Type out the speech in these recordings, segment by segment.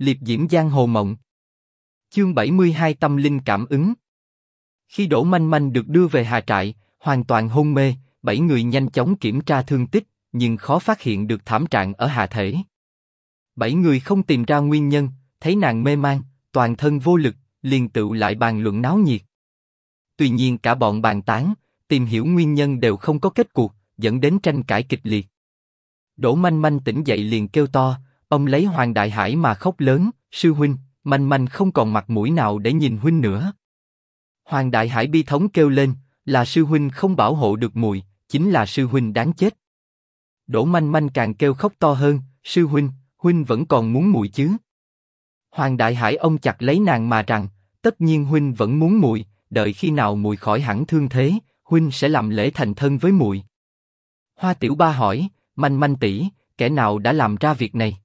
liệp diễm giang hồ mộng. Chương 72 Tâm linh cảm ứng. Khi Đỗ Manh Manh được đưa về Hà Trại, hoàn toàn hôn mê, bảy người nhanh chóng kiểm tra thương tích, nhưng khó phát hiện được thảm trạng ở hạ thể. Bảy người không tìm ra nguyên nhân, thấy nàng mê man, toàn thân vô lực, liền tự lại bàn luận náo nhiệt. Tuy nhiên cả bọn bàn tán, tìm hiểu nguyên nhân đều không có kết cuộc, dẫn đến tranh cãi kịch liệt. Đỗ Manh Manh tỉnh dậy liền kêu to, ông lấy Hoàng Đại Hải mà khóc lớn, sư huynh, Manh Manh không còn mặt mũi nào để nhìn huynh nữa. Hoàng Đại Hải bi thống kêu lên, là sư huynh không bảo hộ được mùi, chính là sư huynh đáng chết. Đỗ Manh Manh càng kêu khóc to hơn, sư huynh, huynh vẫn còn muốn mùi chứ? Hoàng Đại Hải ông chặt lấy nàng mà rằng, tất nhiên huynh vẫn muốn mùi, đợi khi nào mùi khỏi hẳn thương thế, huynh sẽ làm lễ thành thân với mùi. Hoa Tiểu Ba hỏi, Manh Manh tỷ, kẻ nào đã làm ra việc này?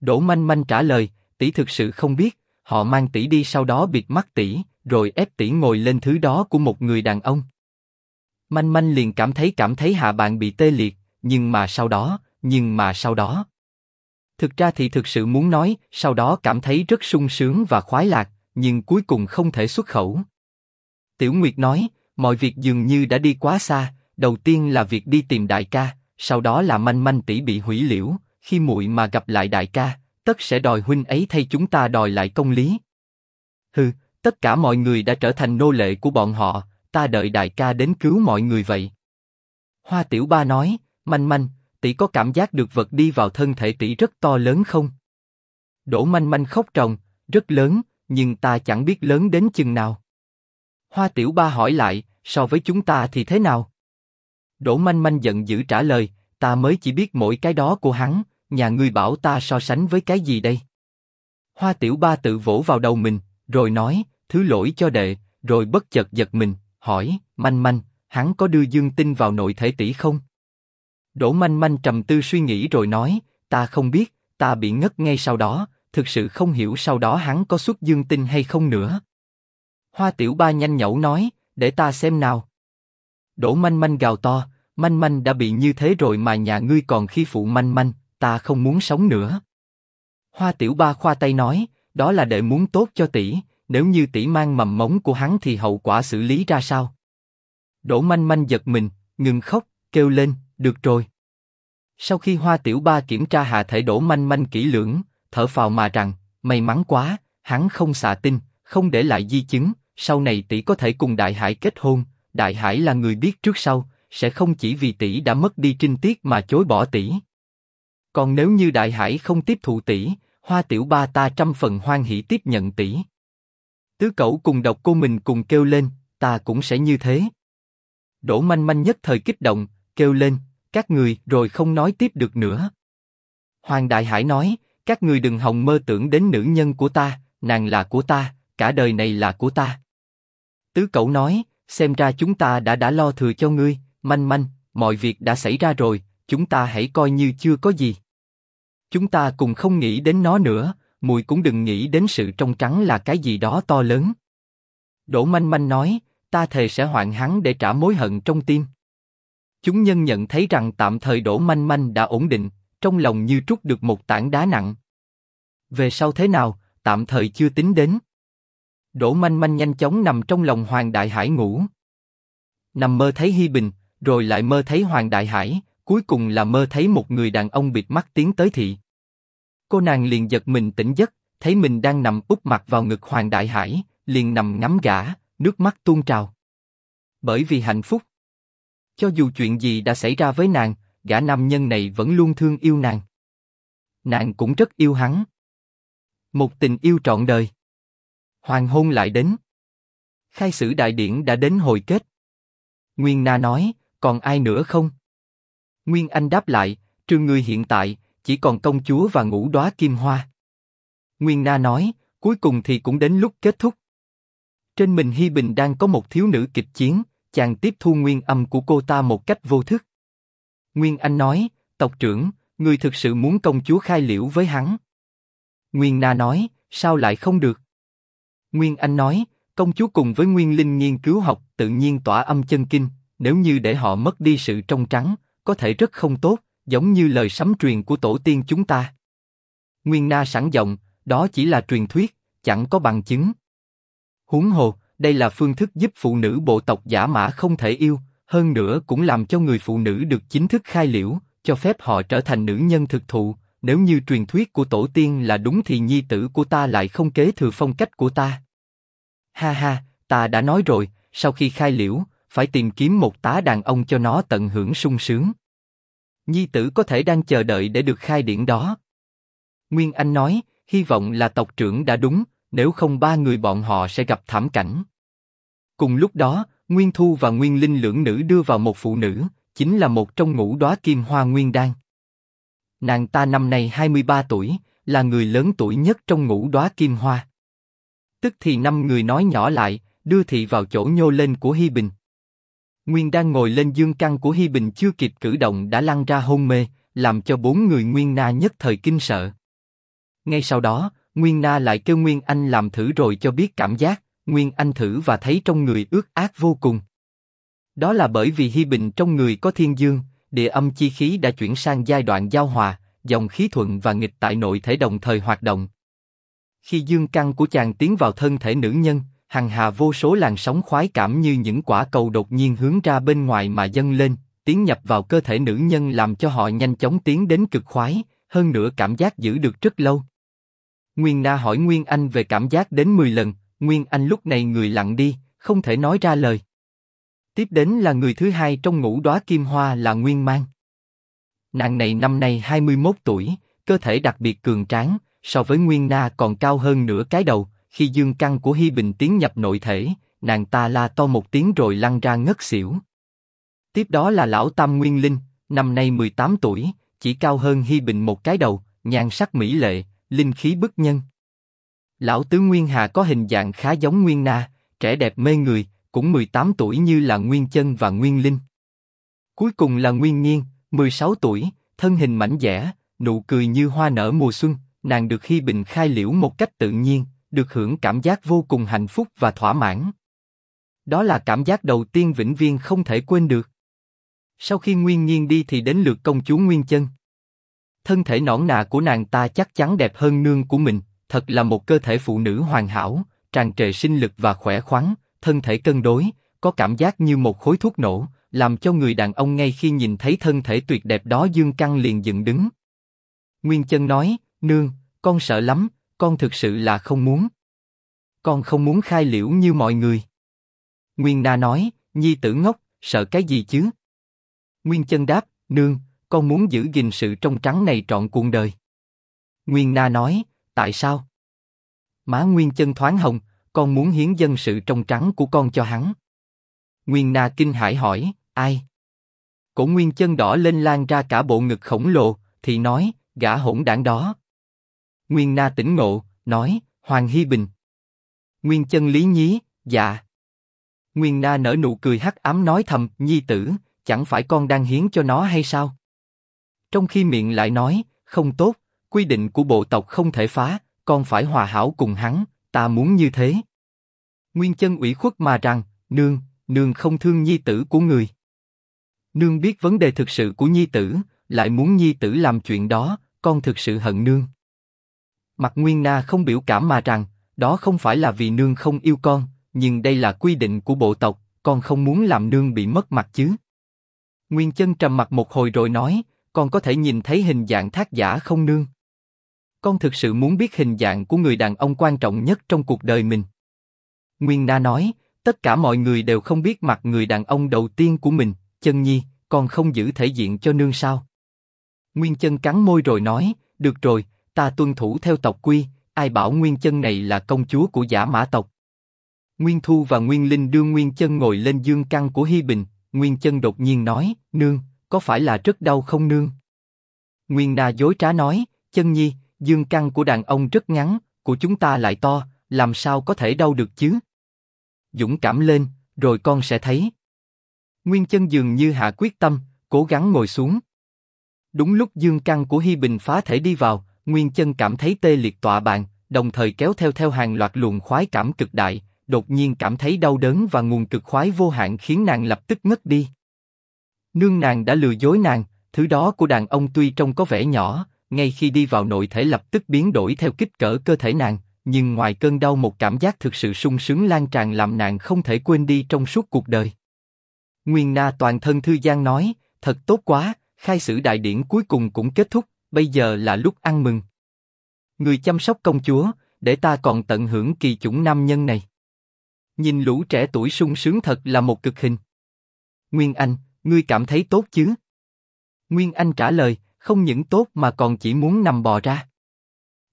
Đỗ Manh Manh trả lời, tỷ thực sự không biết, họ mang tỷ đi sau đó bịt mắt tỷ, rồi ép tỷ ngồi lên thứ đó của một người đàn ông. Manh Manh liền cảm thấy cảm thấy hạ bạn bị tê liệt, nhưng mà sau đó, nhưng mà sau đó. Thực ra thì thực sự muốn nói, sau đó cảm thấy rất sung sướng và khoái lạc, nhưng cuối cùng không thể xuất khẩu. Tiểu Nguyệt nói, mọi việc dường như đã đi quá xa. Đầu tiên là việc đi tìm đại ca, sau đó là manh manh tỷ bị hủy liễu. Khi muội mà gặp lại đại ca, tất sẽ đòi huynh ấy thay chúng ta đòi lại công lý. Hừ, tất cả mọi người đã trở thành nô lệ của bọn họ, ta đợi đại ca đến cứu mọi người vậy. Hoa Tiểu Ba nói, manh manh, tỷ có cảm giác được vật đi vào thân thể tỷ rất to lớn không? Đỗ manh manh khóc ròng, rất lớn, nhưng ta chẳng biết lớn đến chừng nào. Hoa Tiểu Ba hỏi lại, so với chúng ta thì thế nào? Đỗ Manh Manh giận dữ trả lời, ta mới chỉ biết mỗi cái đó của hắn, nhà ngươi bảo ta so sánh với cái gì đây? Hoa Tiểu Ba tự vỗ vào đầu mình, rồi nói, thứ lỗi cho đệ, rồi bất chợt giật mình, hỏi, Manh Manh, hắn có đưa dương tinh vào nội thể tỷ không? Đỗ Manh Manh trầm tư suy nghĩ rồi nói, ta không biết, ta bị ngất ngay sau đó, thực sự không hiểu sau đó hắn có xuất dương tinh hay không nữa. Hoa Tiểu Ba nhanh nhẩu nói, để ta xem nào. Đỗ Manh Manh gào to, Manh Manh đã bị như thế rồi mà nhà ngươi còn khi phụ Manh Manh, ta không muốn sống nữa. Hoa Tiểu Ba khoa tay nói, đó là để muốn tốt cho tỷ, nếu như tỷ mang mầm móng của hắn thì hậu quả xử lý ra sao? Đỗ Manh Manh giật mình, ngừng khóc, kêu lên, được rồi. Sau khi Hoa Tiểu Ba kiểm tra hạ thể Đỗ Manh Manh kỹ lưỡng, thở phào mà rằng, may mắn quá, hắn không xạ tinh, không để lại di chứng, sau này tỷ có thể cùng Đại Hải kết hôn. Đại Hải là người biết trước sau, sẽ không chỉ vì tỷ đã mất đi trinh tiết mà chối bỏ tỷ. Còn nếu như Đại Hải không tiếp thụ tỷ, Hoa Tiểu Ba ta trăm phần hoan hỷ tiếp nhận tỷ. Tứ Cẩu cùng độc cô mình cùng kêu lên, ta cũng sẽ như thế. Đỗ Manh Manh nhất thời kích động, kêu lên, các người rồi không nói tiếp được nữa. Hoàng Đại Hải nói, các người đừng hòng mơ tưởng đến nữ nhân của ta, nàng là của ta, cả đời này là của ta. Tứ Cẩu nói, xem ra chúng ta đã đã lo thừa cho ngươi, manh manh, mọi việc đã xảy ra rồi, chúng ta hãy coi như chưa có gì. Chúng ta cùng không nghĩ đến nó nữa, mùi cũng đừng nghĩ đến sự trong trắng là cái gì đó to lớn. Đỗ manh manh nói, ta thề sẽ hoạn hắn để trả mối hận trong tim. Chúng nhân nhận thấy rằng tạm thời Đỗ manh manh đã ổn định, trong lòng như trút được một tảng đá nặng. Về sau thế nào, tạm thời chưa tính đến. Đỗ manh manh nhanh chóng nằm trong lòng Hoàng Đại Hải ngủ. Nằm mơ thấy Hi Bình, rồi lại mơ thấy Hoàng Đại Hải, cuối cùng là mơ thấy một người đàn ông bịt mắt tiến tới thị. Cô nàng liền giật mình tỉnh giấc, thấy mình đang nằm úp mặt vào ngực Hoàng Đại Hải, liền nằm ngắm gã, nước mắt tuôn trào. Bởi vì hạnh phúc. Cho dù chuyện gì đã xảy ra với nàng, gã nam nhân này vẫn luôn thương yêu nàng. Nàng cũng rất yêu hắn. Một tình yêu trọn đời. Hoàng hôn lại đến. Khai sử đại điển đã đến hồi kết. Nguyên Na nói, còn ai nữa không? Nguyên Anh đáp lại, trừ người hiện tại, chỉ còn công chúa và ngũ đóa kim hoa. Nguyên Na nói, cuối cùng thì cũng đến lúc kết thúc. Trên mình Hi Bình đang có một thiếu nữ kịch chiến, chàng tiếp thu nguyên âm của cô ta một cách vô thức. Nguyên Anh nói, tộc trưởng, người thực sự muốn công chúa khai liễu với hắn. Nguyên Na nói, sao lại không được? Nguyên Anh nói, công chúa cùng với Nguyên Linh nghiên cứu học tự nhiên tỏa âm chân kinh, nếu như để họ mất đi sự trong trắng, có thể rất không tốt, giống như lời sấm truyền của tổ tiên chúng ta. Nguyên Na sẵn giọng, đó chỉ là truyền thuyết, chẳng có bằng chứng. Huống hồ, đây là phương thức giúp phụ nữ bộ tộc giả mã không thể yêu, hơn nữa cũng làm cho người phụ nữ được chính thức khai liễu, cho phép họ trở thành nữ nhân thực thụ. Nếu như truyền thuyết của tổ tiên là đúng thì nhi tử của ta lại không kế thừa phong cách của ta. Ha ha, ta đã nói rồi, sau khi khai liễu, phải tìm kiếm một tá đàn ông cho nó tận hưởng sung sướng. Nhi tử có thể đang chờ đợi để được khai điển đó. Nguyên Anh nói, hy vọng là tộc trưởng đã đúng, nếu không ba người bọn họ sẽ gặp thảm cảnh. Cùng lúc đó, Nguyên Thu và Nguyên Linh lưỡng nữ đưa vào một phụ nữ, chính là một trong ngũ đóa kim hoa nguyên đan. Nàng ta năm nay 23 tuổi, là người lớn tuổi nhất trong ngũ đóa kim hoa. Tức thì năm người nói nhỏ lại, đưa thị vào chỗ nhô lên của Hi Bình. Nguyên đang ngồi lên dương căn của Hi Bình chưa kịp cử động đã lăn ra hôn mê, làm cho bốn người Nguyên Na nhất thời kinh sợ. Ngay sau đó, Nguyên Na lại kêu Nguyên Anh làm thử rồi cho biết cảm giác, Nguyên Anh thử và thấy trong người ướt át vô cùng. Đó là bởi vì Hi Bình trong người có thiên dương, địa âm chi khí đã chuyển sang giai đoạn giao hòa, dòng khí thuận và nghịch tại nội thể đồng thời hoạt động. Khi dương căn của chàng tiến vào thân thể nữ nhân, hằng hà vô số làn sóng khoái cảm như những quả cầu đột nhiên hướng ra bên ngoài mà dâng lên, tiến nhập vào cơ thể nữ nhân làm cho họ nhanh chóng tiến đến cực khoái, hơn nữa cảm giác giữ được rất lâu. Nguyên Na hỏi Nguyên Anh về cảm giác đến 10 lần, Nguyên Anh lúc này người lặng đi, không thể nói ra lời. Tiếp đến là người thứ hai trong ngũ đóa kim hoa là Nguyên Mang. Nàng này năm nay 21 tuổi, cơ thể đặc biệt cường tráng, so với Nguyên Na còn cao hơn nửa cái đầu. Khi dương căn của Hi Bình tiến nhập nội thể, nàng ta la to một tiếng rồi lăn ra ngất xỉu. Tiếp đó là lão Tam Nguyên Linh, năm nay 18 tuổi, chỉ cao hơn Hi Bình một cái đầu, nhan sắc mỹ lệ, linh khí bức nhân. Lão Tứ Nguyên Hà có hình dạng khá giống Nguyên Na, trẻ đẹp mê người, cũng 18 tuổi như là Nguyên Chân và Nguyên Linh. Cuối cùng là Nguyên Nhiên, 16 tuổi, thân hình mảnh dẻ, nụ cười như hoa nở mùa xuân, nàng được Hi Bình khai liễu một cách tự nhiên, được hưởng cảm giác vô cùng hạnh phúc và thỏa mãn. Đó là cảm giác đầu tiên vĩnh viên không thể quên được. Sau khi Nguyên Nhiên đi thì đến lượt công chúa Nguyên Chân. Thân thể nõn nà của nàng ta chắc chắn đẹp hơn nương của mình, thật là một cơ thể phụ nữ hoàn hảo, tràn trề sinh lực và khỏe khoắn, thân thể cân đối, có cảm giác như một khối thuốc nổ, làm cho người đàn ông ngay khi nhìn thấy thân thể tuyệt đẹp đó dương căng liền dựng đứng. Nguyên Chân nói, nương, con sợ lắm, con thực sự là không muốn. Con không muốn khai liễu như mọi người. Nguyên Na nói, nhi tử ngốc, sợ cái gì chứ? Nguyên Chân đáp, nương, con muốn giữ gìn sự trong trắng này trọn cuộc đời. Nguyên Na nói, tại sao? Má Nguyên Chân thoáng hồng, con muốn hiến dân sự trong trắng của con cho hắn. Nguyên Na kinh hãi hỏi, ai? Cổ Nguyên Chân đỏ lên lan ra cả bộ ngực khổng lồ, thì nói, gã hỗn đảng đó. Nguyên Na tỉnh ngộ, nói, Hoàng Hy Bình. Nguyên Chân lý nhí, dạ. Nguyên Na nở nụ cười hắc ám nói thầm, nhi tử, chẳng phải con đang hiến cho nó hay sao? Trong khi miệng lại nói, không tốt, quy định của bộ tộc không thể phá, con phải hòa hảo cùng hắn, ta muốn như thế. Nguyên chân ủy khuất mà rằng, nương, nương không thương nhi tử của người. Nương biết vấn đề thực sự của nhi tử, lại muốn nhi tử làm chuyện đó, con thực sự hận nương. Mặt Nguyên Na không biểu cảm mà rằng, đó không phải là vì nương không yêu con, nhưng đây là quy định của bộ tộc, con không muốn làm nương bị mất mặt chứ. Nguyên chân trầm mặt một hồi rồi nói, con có thể nhìn thấy hình dạng thác giả không nương? Con thực sự muốn biết hình dạng của người đàn ông quan trọng nhất trong cuộc đời mình. Nguyên Na nói, tất cả mọi người đều không biết mặt người đàn ông đầu tiên của mình, chân nhi, con không giữ thể diện cho nương sao? Nguyên chân cắn môi rồi nói, được rồi, ta tuân thủ theo tộc quy, ai bảo Nguyên chân này là công chúa của giả mã tộc. Nguyên Thu và Nguyên Linh đưa Nguyên chân ngồi lên dương căn của Hi Bình, Nguyên chân đột nhiên nói, nương, có phải là rất đau không nương? Nguyên Na dối trá nói, chân nhi, dương căn của đàn ông rất ngắn, của chúng ta lại to, làm sao có thể đau được chứ? Dũng cảm lên, rồi con sẽ thấy. Nguyên chân dường như hạ quyết tâm, cố gắng ngồi xuống. Đúng lúc dương căn của Hi Bình phá thể đi vào, Nguyên chân cảm thấy tê liệt tọa bàn, đồng thời kéo theo theo hàng loạt luồng khoái cảm cực đại, đột nhiên cảm thấy đau đớn và nguồn cực khoái vô hạn khiến nàng lập tức ngất đi. Nương nàng đã lừa dối nàng, thứ đó của đàn ông tuy trông có vẻ nhỏ, ngay khi đi vào nội thể lập tức biến đổi theo kích cỡ cơ thể nàng, nhưng ngoài cơn đau một cảm giác thực sự sung sướng lan tràn làm nàng không thể quên đi trong suốt cuộc đời. Nguyên Na toàn thân thư giang nói, thật tốt quá, khai sử đại điển cuối cùng cũng kết thúc, bây giờ là lúc ăn mừng. Người chăm sóc công chúa, để ta còn tận hưởng kỳ chủng nam nhân này. Nhìn lũ trẻ tuổi sung sướng thật là một cực hình. Nguyên Anh, ngươi cảm thấy tốt chứ? Nguyên Anh trả lời, không những tốt mà còn chỉ muốn nằm bò ra.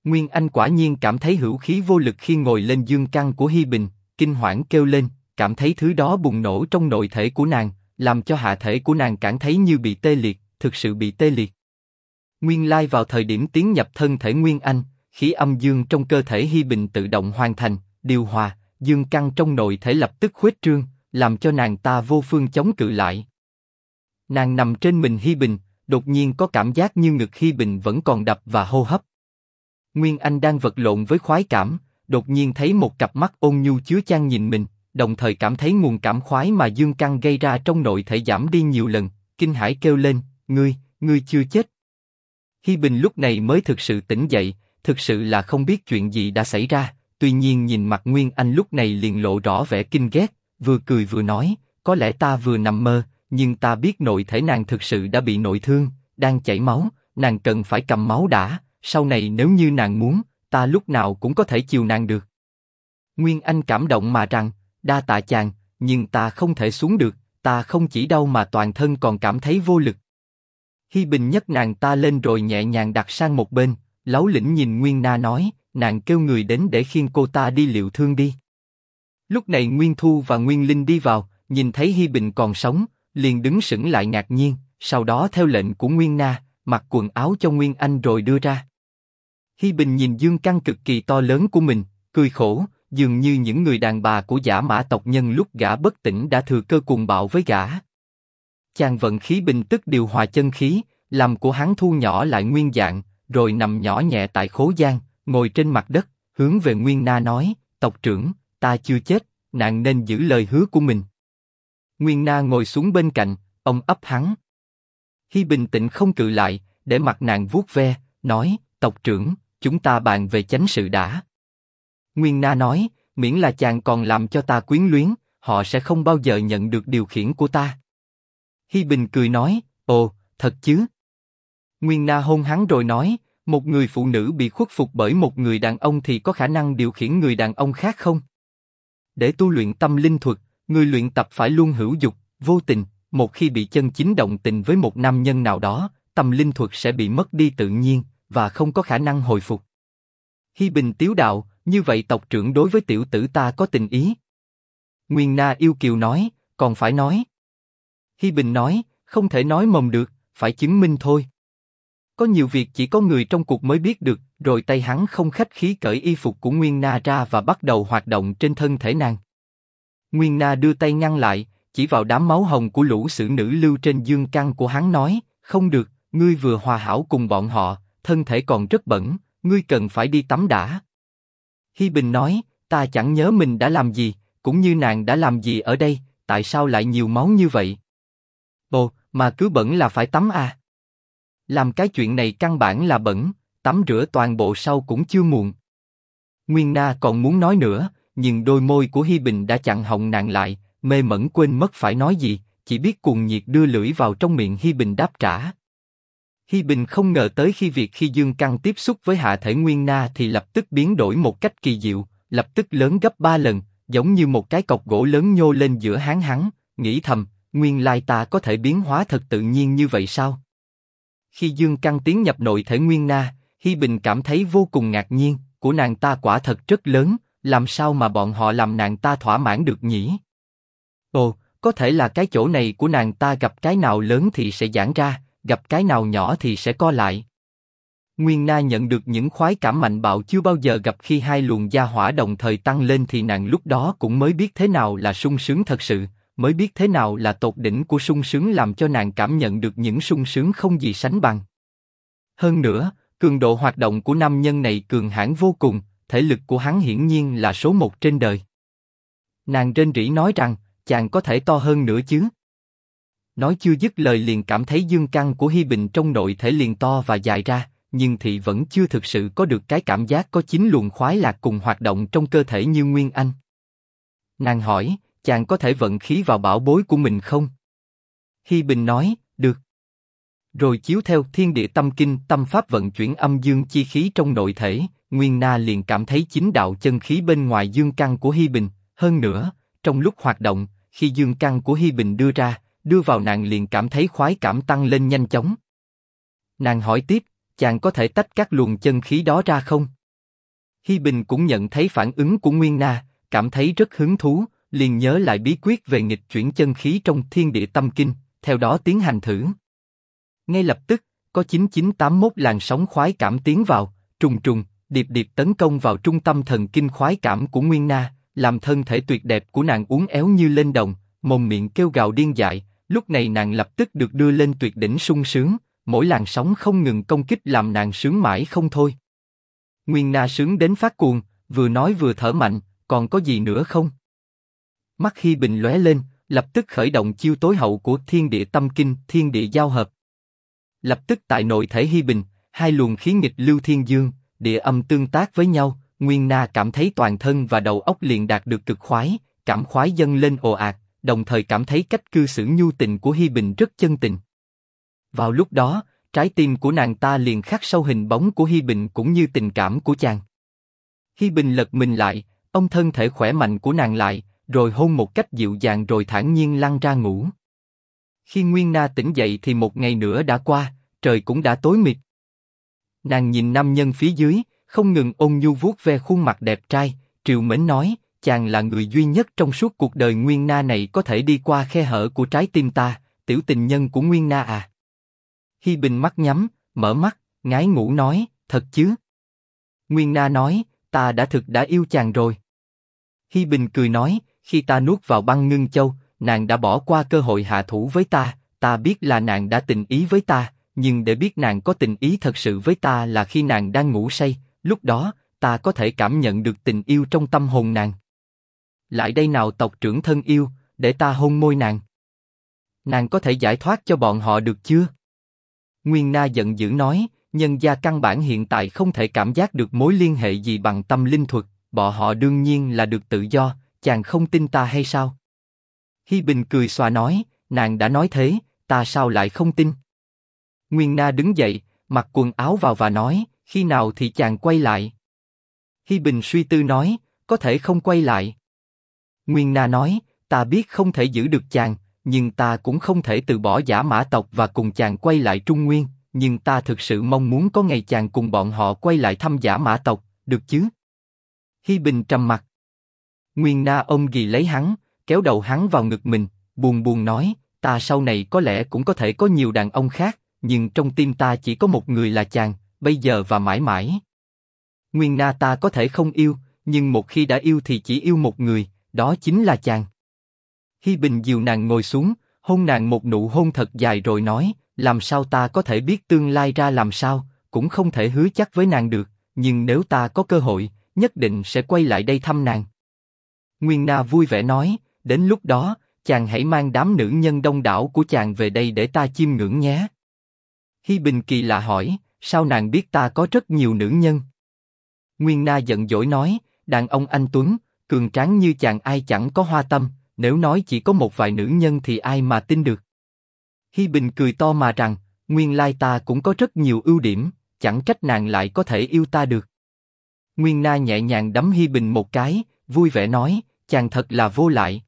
Nguyên Anh quả nhiên cảm thấy hữu khí vô lực khi ngồi lên dương căn của Hi Bình, kinh hoảng kêu lên, cảm thấy thứ đó bùng nổ trong nội thể của nàng, làm cho hạ thể của nàng cảm thấy như bị tê liệt, thực sự bị tê liệt. Nguyên lai vào thời điểm tiến nhập thân thể Nguyên Anh, khí âm dương trong cơ thể Hi Bình tự động hoàn thành, điều hòa, dương căn trong nội thể lập tức khuếch trương, làm cho nàng ta vô phương chống cự lại. Nàng nằm trên mình Hi Bình, đột nhiên có cảm giác như ngực Hi Bình vẫn còn đập và hô hấp. Nguyên Anh đang vật lộn với khoái cảm, đột nhiên thấy một cặp mắt ôn nhu chứa chan nhìn mình, đồng thời cảm thấy nguồn cảm khoái mà dương căn gây ra trong nội thể giảm đi nhiều lần, kinh hãi kêu lên, ngươi, ngươi chưa chết. Hi Bình lúc này mới thực sự tỉnh dậy, thực sự là không biết chuyện gì đã xảy ra. Tuy nhiên nhìn mặt Nguyên Anh lúc này liền lộ rõ vẻ kinh ghét, vừa cười vừa nói, có lẽ ta vừa nằm mơ, nhưng ta biết nội thể nàng thực sự đã bị nội thương, đang chảy máu, nàng cần phải cầm máu đã. Sau này nếu như nàng muốn, ta lúc nào cũng có thể chiều nàng được. Nguyên Anh cảm động mà rằng, đa tạ chàng, nhưng ta không thể xuống được, ta không chỉ đau mà toàn thân còn cảm thấy vô lực. Hi Bình nhấc nàng ta lên rồi nhẹ nhàng đặt sang một bên, lão lĩnh nhìn Nguyên Na nói, nàng kêu người đến để khiêng cô ta đi liệu thương đi. Lúc này Nguyên Thu và Nguyên Linh đi vào, nhìn thấy Hi Bình còn sống, liền đứng sững lại ngạc nhiên, sau đó theo lệnh của Nguyên Na, mặc quần áo cho Nguyên Anh rồi đưa ra. Hi Bình nhìn dương căn cực kỳ to lớn của mình, cười khổ, dường như những người đàn bà của giả mã tộc nhân lúc gã bất tỉnh đã thừa cơ cuồng bạo với gã. Chàng vận khí bình tức điều hòa chân khí, làm của hắn thu nhỏ lại nguyên dạng, rồi nằm nhỏ nhẹ tại khố gian, ngồi trên mặt đất, hướng về Nguyên Na nói, tộc trưởng, ta chưa chết, nạn nên giữ lời hứa của mình. Nguyên Na ngồi xuống bên cạnh, ông ấp hắn. Hi bình tĩnh không cự lại, để mặt nàng vuốt ve, nói, tộc trưởng, chúng ta bàn về chánh sự đã. Nguyên Na nói, miễn là chàng còn làm cho ta quyến luyến, họ sẽ không bao giờ nhận được điều khiển của ta. Hi Bình cười nói, ồ, thật chứ? Nguyên Na hôn hắn rồi nói, một người phụ nữ bị khuất phục bởi một người đàn ông thì có khả năng điều khiển người đàn ông khác không? Để tu luyện tâm linh thuật, người luyện tập phải luôn hữu dục, vô tình. Một khi bị chân chính động tình với một nam nhân nào đó, tâm linh thuật sẽ bị mất đi tự nhiên và không có khả năng hồi phục. Hi Bình tiếu đạo, như vậy tộc trưởng đối với tiểu tử ta có tình ý. Nguyên Na yêu kiều nói, còn phải nói. Hi Bình nói, không thể nói mồm được, phải chứng minh thôi. Có nhiều việc chỉ có người trong cuộc mới biết được, rồi tay hắn không khách khí cởi y phục của Nguyên Na ra và bắt đầu hoạt động trên thân thể nàng. Nguyên Na đưa tay ngăn lại, chỉ vào đám máu hồng của lũ sử nữ lưu trên dương căn của hắn nói, không được, ngươi vừa hòa hảo cùng bọn họ, thân thể còn rất bẩn, ngươi cần phải đi tắm đã. Hi Bình nói, ta chẳng nhớ mình đã làm gì, cũng như nàng đã làm gì ở đây, tại sao lại nhiều máu như vậy? Ồ, mà cứ bẩn là phải tắm à? Làm cái chuyện này căn bản là bẩn, tắm rửa toàn bộ sau cũng chưa muộn. Nguyên Na còn muốn nói nữa, nhưng đôi môi của Hi Bình đã chặn họng nàng lại, mê mẩn quên mất phải nói gì, chỉ biết cuồng nhiệt đưa lưỡi vào trong miệng Hi Bình đáp trả. Hi Bình không ngờ tới khi việc khi Dương Căng tiếp xúc với hạ thể Nguyên Na thì lập tức biến đổi một cách kỳ diệu, lập tức lớn gấp ba lần, giống như một cái cọc gỗ lớn nhô lên giữa háng hắn, nghĩ thầm, nguyên lai ta có thể biến hóa thật tự nhiên như vậy sao? Khi Dương Căng tiến nhập nội thể Nguyên Na, Hi Bình cảm thấy vô cùng ngạc nhiên, của nàng ta quả thật rất lớn, làm sao mà bọn họ làm nàng ta thỏa mãn được nhỉ? Ồ, có thể là cái chỗ này của nàng ta gặp cái nào lớn thì sẽ giãn ra, gặp cái nào nhỏ thì sẽ co lại. Nguyên Na nhận được những khoái cảm mạnh bạo chưa bao giờ gặp khi hai luồng gia hỏa đồng thời tăng lên thì nàng lúc đó cũng mới biết thế nào là sung sướng thật sự mới biết thế nào là tột đỉnh của sung sướng làm cho nàng cảm nhận được những sung sướng không gì sánh bằng. Hơn nữa, cường độ hoạt động của nam nhân này cường hãn vô cùng, thể lực của hắn hiển nhiên là số một trên đời. Nàng trên rỉ nói rằng, chàng có thể to hơn nữa chứ. Nói chưa dứt lời liền cảm thấy dương căn của Hi Bình trong nội thể liền to và dài ra, nhưng thị vẫn chưa thực sự có được cái cảm giác có chín luồng khoái lạc cùng hoạt động trong cơ thể như Nguyên Anh. Nàng hỏi, chàng có thể vận khí vào bảo bối của mình không? Hi Bình nói, được. Rồi chiếu theo thiên địa tâm kinh tâm pháp vận chuyển âm dương chi khí trong nội thể, Nguyên Na liền cảm thấy chính đạo chân khí bên ngoài dương căn của Hi Bình. Hơn nữa, trong lúc hoạt động, khi dương căn của Hi Bình đưa ra, đưa vào nàng liền cảm thấy khoái cảm tăng lên nhanh chóng. Nàng hỏi tiếp, chàng có thể tách các luồng chân khí đó ra không? Hi Bình cũng nhận thấy phản ứng của Nguyên Na, cảm thấy rất hứng thú, liền nhớ lại bí quyết về nghịch chuyển chân khí trong thiên địa tâm kinh, theo đó tiến hành thử. Ngay lập tức, có 9981 làn sóng khoái cảm tiến vào, trùng trùng, điệp điệp tấn công vào trung tâm thần kinh khoái cảm của Nguyên Na, làm thân thể tuyệt đẹp của nàng uốn éo như lên đồng, mồm miệng kêu gào điên dại. Lúc này nàng lập tức được đưa lên tuyệt đỉnh sung sướng, mỗi làn sóng không ngừng công kích làm nàng sướng mãi không thôi. Nguyên Na sướng đến phát cuồng, vừa nói vừa thở mạnh, còn có gì nữa không? Mắt khi bình lóe lên, lập tức khởi động chiêu tối hậu của thiên địa tâm kinh, thiên địa giao hợp. Lập tức tại nội thể Hi Bình, hai luồng khí nghịch lưu thiên dương, địa âm tương tác với nhau, Nguyên Na cảm thấy toàn thân và đầu óc liền đạt được cực khoái, cảm khoái dâng lên ồ ạt, đồng thời cảm thấy cách cư xử nhu tình của Hi Bình rất chân tình. Vào lúc đó, trái tim của nàng ta liền khắc sâu hình bóng của Hi Bình cũng như tình cảm của chàng. Hi Bình lật mình lại, ông thân thể khỏe mạnh của nàng lại, rồi hôn một cách dịu dàng rồi thản nhiên lăn ra ngủ. Khi Nguyên Na tỉnh dậy thì một ngày nữa đã qua, trời cũng đã tối mịt. Nàng nhìn nam nhân phía dưới, không ngừng ôn nhu vuốt ve khuôn mặt đẹp trai, triều mến nói, chàng là người duy nhất trong suốt cuộc đời Nguyên Na này có thể đi qua khe hở của trái tim ta, tiểu tình nhân của Nguyên Na à. Hi Bình mắt nhắm, mở mắt, ngái ngủ nói, thật chứ? Nguyên Na nói, ta đã thực đã yêu chàng rồi. Hi Bình cười nói, khi ta nuốt vào băng ngưng châu, nàng đã bỏ qua cơ hội hạ thủ với ta, ta biết là nàng đã tình ý với ta, nhưng để biết nàng có tình ý thật sự với ta là khi nàng đang ngủ say, lúc đó, ta có thể cảm nhận được tình yêu trong tâm hồn nàng. Lại đây nào tộc trưởng thân yêu, để ta hôn môi nàng. Nàng có thể giải thoát cho bọn họ được chưa? Nguyên Na giận dữ nói, nhân gia căn bản hiện tại không thể cảm giác được mối liên hệ gì bằng tâm linh thuật, bọn họ đương nhiên là được tự do, chàng không tin ta hay sao? Hi Bình cười xòa nói, nàng đã nói thế, ta sao lại không tin? Nguyên Na đứng dậy, mặc quần áo vào và nói, khi nào thì chàng quay lại? Hi Bình suy tư nói, có thể không quay lại. Nguyên Na nói, ta biết không thể giữ được chàng, nhưng ta cũng không thể từ bỏ giả mã tộc và cùng chàng quay lại Trung Nguyên, nhưng ta thực sự mong muốn có ngày chàng cùng bọn họ quay lại thăm giả mã tộc, được chứ? Hi Bình trầm mặt. Nguyên Na ôm ghi lấy hắn, kéo đầu hắn vào ngực mình, buồn buồn nói, ta sau này có lẽ cũng có thể có nhiều đàn ông khác, nhưng trong tim ta chỉ có một người là chàng, bây giờ và mãi mãi. Nguyên Na ta có thể không yêu, nhưng một khi đã yêu thì chỉ yêu một người, đó chính là chàng. Hi Bình dìu nàng ngồi xuống, hôn nàng một nụ hôn thật dài rồi nói, làm sao ta có thể biết tương lai ra làm sao, cũng không thể hứa chắc với nàng được, nhưng nếu ta có cơ hội, nhất định sẽ quay lại đây thăm nàng. Nguyên Na vui vẻ nói, đến lúc đó, chàng hãy mang đám nữ nhân đông đảo của chàng về đây để ta chiêm ngưỡng nhé. Hi Bình kỳ lạ hỏi, sao nàng biết ta có rất nhiều nữ nhân? Nguyên Na giận dỗi nói, đàn ông anh Tuấn, cường tráng như chàng ai chẳng có hoa tâm, nếu nói chỉ có một vài nữ nhân thì ai mà tin được. Hi Bình cười to mà rằng, nguyên lai ta cũng có rất nhiều ưu điểm, chẳng trách nàng lại có thể yêu ta được. Nguyên Na nhẹ nhàng đấm Hi Bình một cái, vui vẻ nói, chàng thật là vô lại,